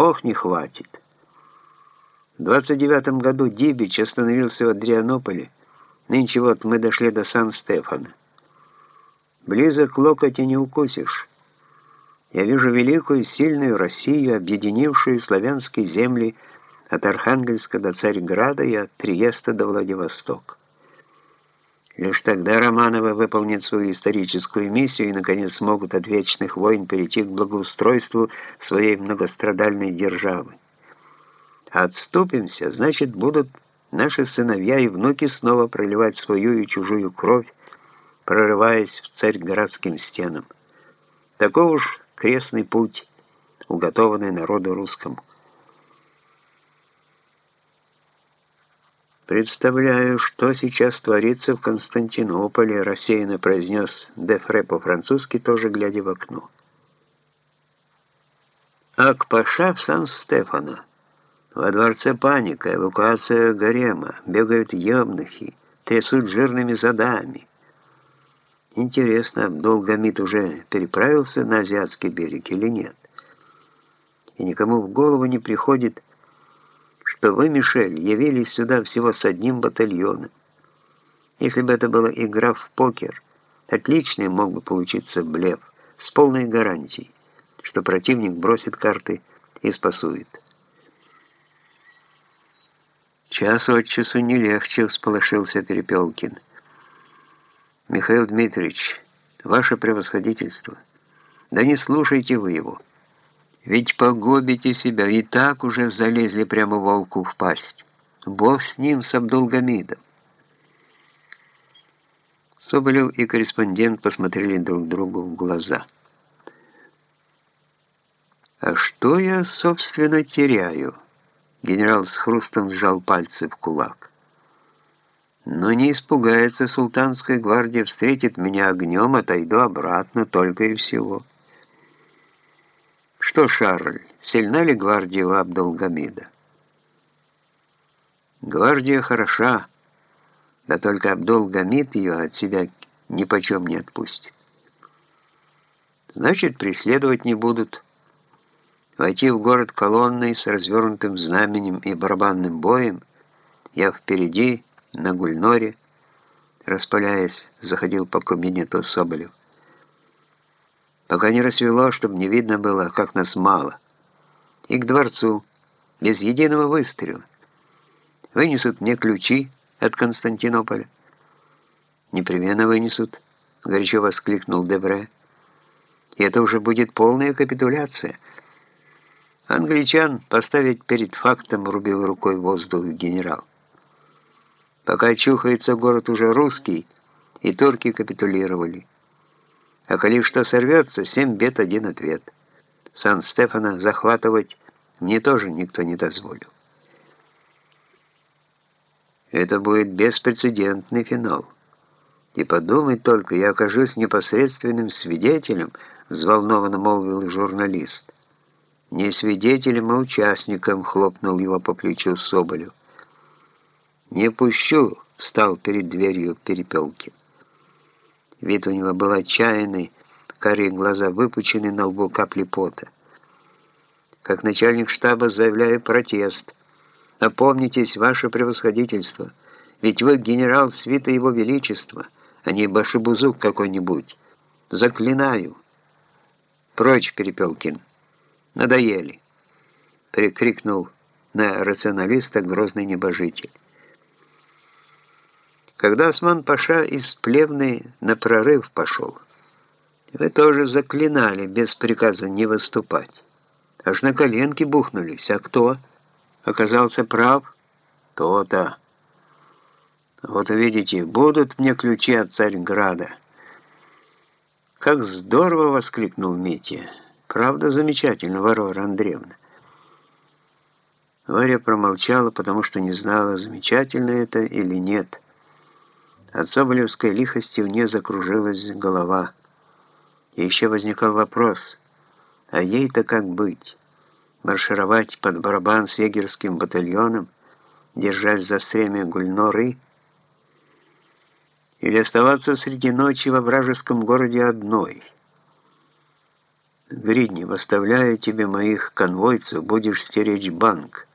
Ох, не хватит. В 29 году Дибич остановился в Адрианополе. Нынче вот мы дошли до Сан-Стефана. Близок локоть и не укусишь. Я вижу великую, сильную Россию, объединившую славянские земли от Архангельска до Царьграда и от Триеста до Владивостока. Лишь тогда Романовы выполнят свою историческую миссию и, наконец, смогут от вечных войн перейти к благоустройству своей многострадальной державы. А отступимся, значит, будут наши сыновья и внуки снова проливать свою и чужую кровь, прорываясь в царь-городским стенам. Таков уж крестный путь, уготованный народу русскому. «Представляю, что сейчас творится в Константинополе», рассеянно произнес Дефре по-французски, тоже глядя в окно. «Акпаша в Сан-Стефано. Во дворце паника, эвакуация гарема, бегают евнухи, трясут жирными задами. Интересно, Абдулгамид уже переправился на азиатский берег или нет? И никому в голову не приходит, что вы, Мишель, явились сюда всего с одним батальоном. Если бы это была игра в покер, отличный мог бы получиться блеф с полной гарантией, что противник бросит карты и спасует. Час от часу не легче, всполошился Перепелкин. Михаил Дмитриевич, ваше превосходительство, да не слушайте вы его. Ведь погубите себя, и так уже залезли прямо волку в пасть. Бог с ним, с Абдулгамидом. Соболев и корреспондент посмотрели друг другу в глаза. «А что я, собственно, теряю?» Генерал с хрустом сжал пальцы в кулак. «Но не испугается султанская гвардия, встретит меня огнем, отойду обратно только и всего». Что, Шарль, сильна ли гвардия у Абдулгамида? Гвардия хороша, да только Абдулгамид ее от себя ни почем не отпустит. Значит, преследовать не будут. Войти в город колонной с развернутым знаменем и барабанным боем я впереди, на Гульноре, распаляясь, заходил по кабинету Соболев пока не рассвело, чтобы не видно было, как нас мало. И к дворцу, без единого выстрела. Вынесут мне ключи от Константинополя. Непременно вынесут, горячо воскликнул Девре. И это уже будет полная капитуляция. Англичан поставить перед фактом рубил рукой воздух генерал. Пока чухается город уже русский, и турки капитулировали. А коли что сорвется, семь бед, один ответ. Сан-Стефана захватывать мне тоже никто не дозволил. Это будет беспрецедентный финал. И подумать только, я окажусь непосредственным свидетелем, взволнованно молвил журналист. Не свидетелем, а участником, хлопнул его по плечу Соболев. «Не пущу», — встал перед дверью Перепелкин. Вид у него был отчаянный, карие глаза выпучены, на лбу капли пота. Как начальник штаба заявляю протест. Опомнитесь, ваше превосходительство, ведь вы генерал свита его величества, а не башибузук какой-нибудь. Заклинаю. Прочь, Перепелкин. Надоели. Прикрикнул на рационалиста грозный небожитель. Когда Осман-Паша из Плевны на прорыв пошел, вы тоже заклинали без приказа не выступать. Аж на коленки бухнулись. А кто? Оказался прав? То-то. Вот увидите, будут мне ключи от Царьграда. Как здорово воскликнул Митя. Правда, замечательно, Варвара Андреевна. Варя промолчала, потому что не знала, замечательно это или нет. От соболевской лихости у нее закружилась голова. И еще возникал вопрос, а ей-то как быть? Маршировать под барабан с егерским батальоном, держась за стремя Гульноры, или оставаться среди ночи во вражеском городе одной? Гридни, выставляю тебе моих конвойцев, будешь стеречь банк.